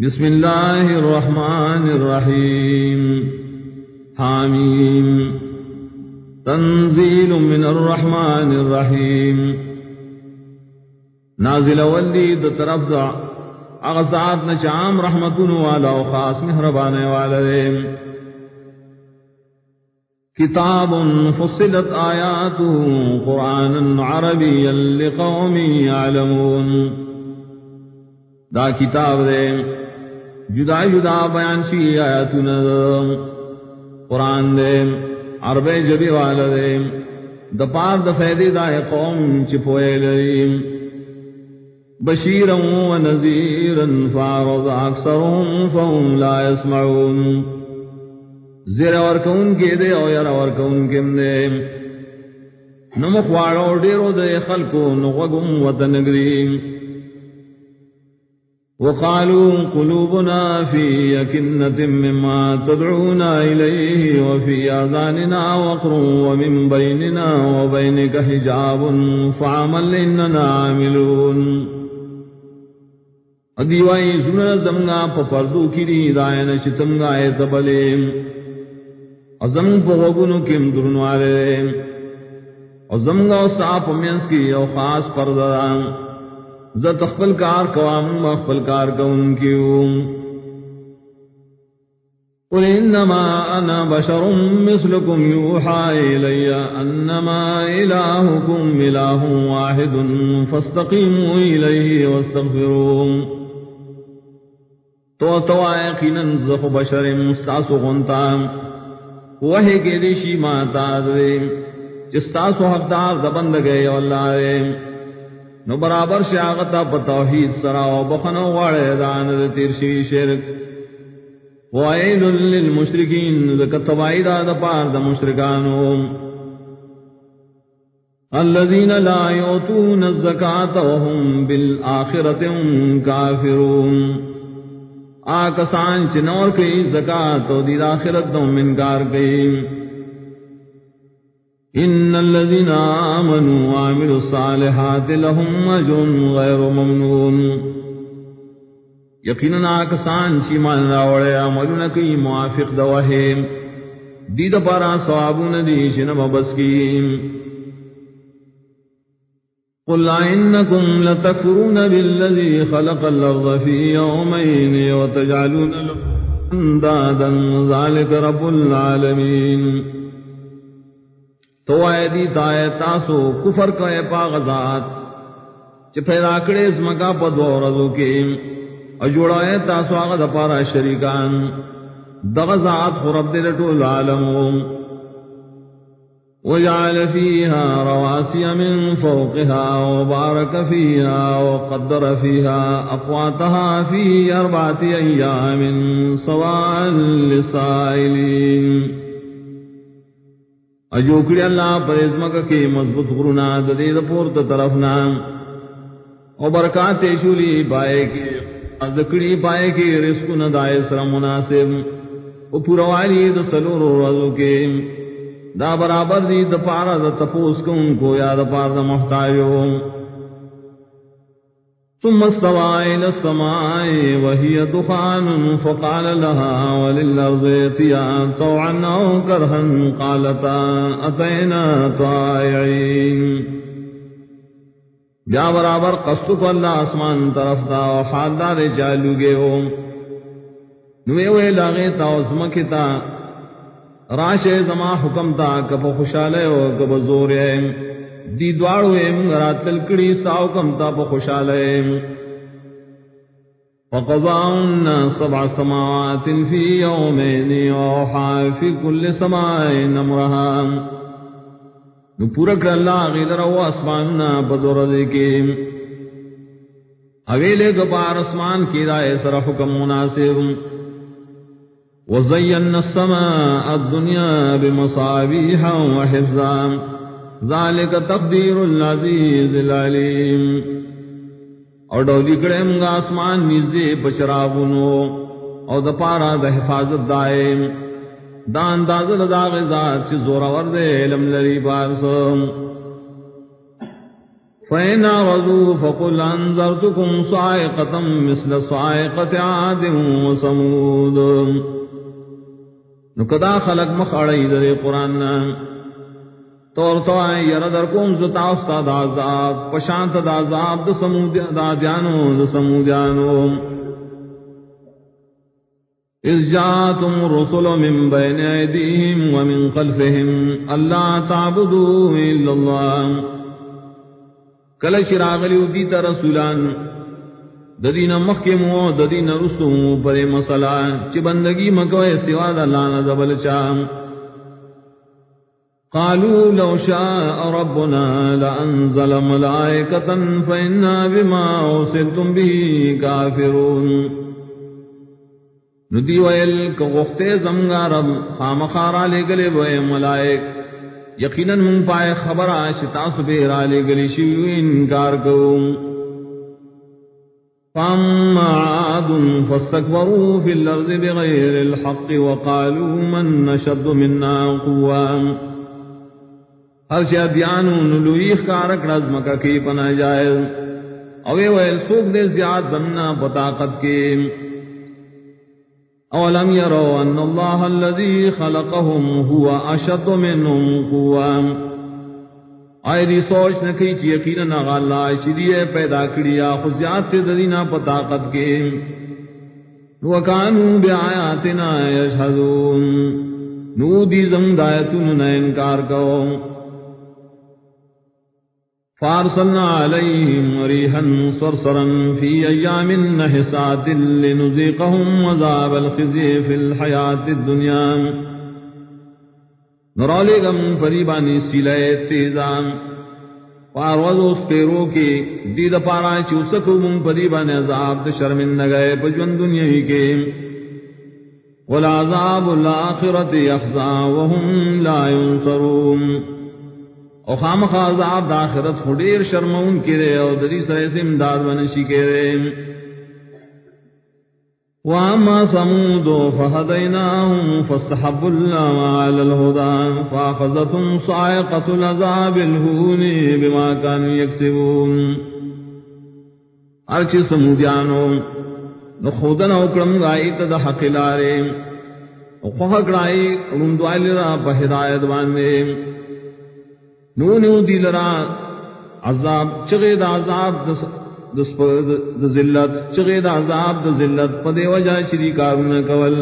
بسم الله الرحمن الرحيم حاميم تنزيل من الرحمن الرحيم نازل ولید طرف دا اغسات نشام رحمتن والا و خاص مہربان والا دیم کتاب فصلت آیاته قرآنا عربيا لقوم يعلمون دا کتاب دیم جدا جدا بیان شی آیاتون قرآن دے عرب جبی والا دے دا دا قوم چپوئے لریم بشیرا و نذیرا فارض اکثرهم فهم لا يسمعون زیر ورکون کے دے او یر ورکون کم دے نمخوارو ڈیرو دے خلقو نغگم و تنگریم وقالوا قلوبنا في أكنة مما تدعونا إليه وفي آذاننا وقر ومن بيننا وبينك حجاب فعمل إننا عاملون. ادیوائی سنا زمگا پا پردو کری دائن شتمگا ایتبلیم ازم پا وگنو کم درنوالیم ازمگا صاف منس کی او خاص پردران. ز تخبل کار کوام مخبل کار کون کیوں قل انما انا بشر مثلكم يوحى الي انما الهكم اله واحد فاستقيموا اليه واستغفروه. تو تو یقینا ذو بشر مستاسو غنتا. وہی کے دیشی ماتا دے جستاسو حقدار دبند گئے واللہ نو برابر سے آغتا توحید سرا و بخنو غاڑے دان تیر شی شرک. وائل للمشرکین ذکر تبائی دا دا پار دا مشرکانو. الذين لا يؤتون الزكاة وهم بالآخرة هم كافرون آکسان چنور کئی زکاة و دید آخرت دو منکار کئی. ان الذين امنوا وعملوا الصالحات لهم اجر غير ممنون. یقینا کسان چی مان راوڑے عملون کی موافق دوہے دید پارا ثوابون دی شنم بس کی قل انکم لتکفرون بالذی خلق الارض فی یومین وتجعلون له اندادا ذلك رب العالمین. تو اے دی تائے تاسو کفر کا اے پا غزات چھ پیدا کڑے اس مکا پا دو رضو کے۔ اجوڑا اے تاسو آغا دا پارا شریکان۔ دا غزات خرب دے لٹو العالم وجعل فيها رواسي من فوقها وبارك فيها وقدر فيها أقواتها في أربعة أيام سواء للسائلين اجوکڑی اللہ پر ازمک کے مضبوط غرونا ددید پورت طرف نام او برکات شولی پائے کے ازکڑی پائے کے رزق ندائے سر مناسب۔ او پوروالی د سلور رضو کے دا برابر دی دا پارا دا تپوس ان کو یا دا پار دا محتاجو۔ ثم استوى إلى السماء وهي دخان فقال لها وللأرض اتيا طوعا أو كرها قالتا أتينا طائعين. بیا برابر قصف اللہ آسمان طرف تا و حالدار چالو گے ہو. نوے وے لاغے تا اسمکی تا راشے زما حکم تا کب خوشالے ہو کب زور دی دوارو ایم رات تلکڑی ساو کم تا پا خوشحال ایم وقضاؤن سبع سماوات فی یومین ووحا فی کل سمائن امرہا نو پورا کر اللہ غیدر و اسماننا بدور دیکیم اگیلے گپار اسمان کی رائے سر حکم مناسب۔ وزین السماء الدنیا بمصابیحا وحفظام ذالک تقدیر العزیز العلیم اور ڈولی کڑے منگا آسمان نیزدے پچراغنو اور دپارا دا حفاظت دائم دا انداز دا غزات چی زورا ورد علم لری بارسم فإن عرضوا فقل أنذرتكم صاعقة مثل صاعقة عاد وصمود نکدا خلق مخ مخڑی در قرآن طور تو آئے یر در کم زتا استاد عذاب پشانت دا عذاب دا سمود دا دیانو دا سمودیانو اذ جاتم الرسل من بین ایدیهم ومن خلفهم اللہ تعبدوا الا اللہ. کل شراغلی دیتا رسولان ددین مخکمو ددین رسومو پر مسئلہ چی بندگی مکوئے سوا دا لانا دبل چام قالوا لو شاء ربنا لأنزل ملائكة فإنا بما أرسلتم به كافرون ندی ویل کو غفتے زمگارم خامخارا لے گلے بوئے ملائک۔ یقیناً من پائے خبر آش تاس بے رالے گلی شیو انکار کو فاما عاد فاستكبروا في الارض بغير الحق وقالوا من نشد منا قوا ہر شیا دیانو نلویخ کارک رزم کا کی پنا جائے اوے ویل سوک دے زیاد بننا بطاقت کے۔ اولم يروا ان الله الذي خلقهم هو اشد منهم قوه آئے دی سوچ نہ کی چی یقینا نہ اللہ شریع پیدا کڑیا خزیات سے درینا پطاقت کے۔ وکانو بیااتنا یشہدون۔ نو دی زمدایتن نہ انکار کرو۔ فارسلنا عليهم ريحا صرصرا في أيام نحسات لنذيقهم وذاب الخزي في الحياة الدنيا نرالی گم فریبانی سیلے تیزان پاروز اس پیرو کی دید پارا چوسکو من فریبان عذاب شرمن نگئے پجون دنیا ہی کے۔ والعذاب الآخرت یخزا وهم لا ينصرون او خام خاصاب دا آخرت خودیر شرمون کرے او دری سرے سے امداد ونشی کرے واما سمود فهديناهم فاستحبوا الله على الهدى فاخذتهم صاعقة العذاب الهون بما كانوا يكسبون. ارچ سمودیانو نو خودن اوکرم گائی تد حق لارے، او خوہ گرائی رندوالی را بہدایت باندے. نو نو دی لرا عذاب چغے دا عذاب دس دسپر دا ذلت چغی دا عذاب دا ذلت پدے وجہ چری کارون کول.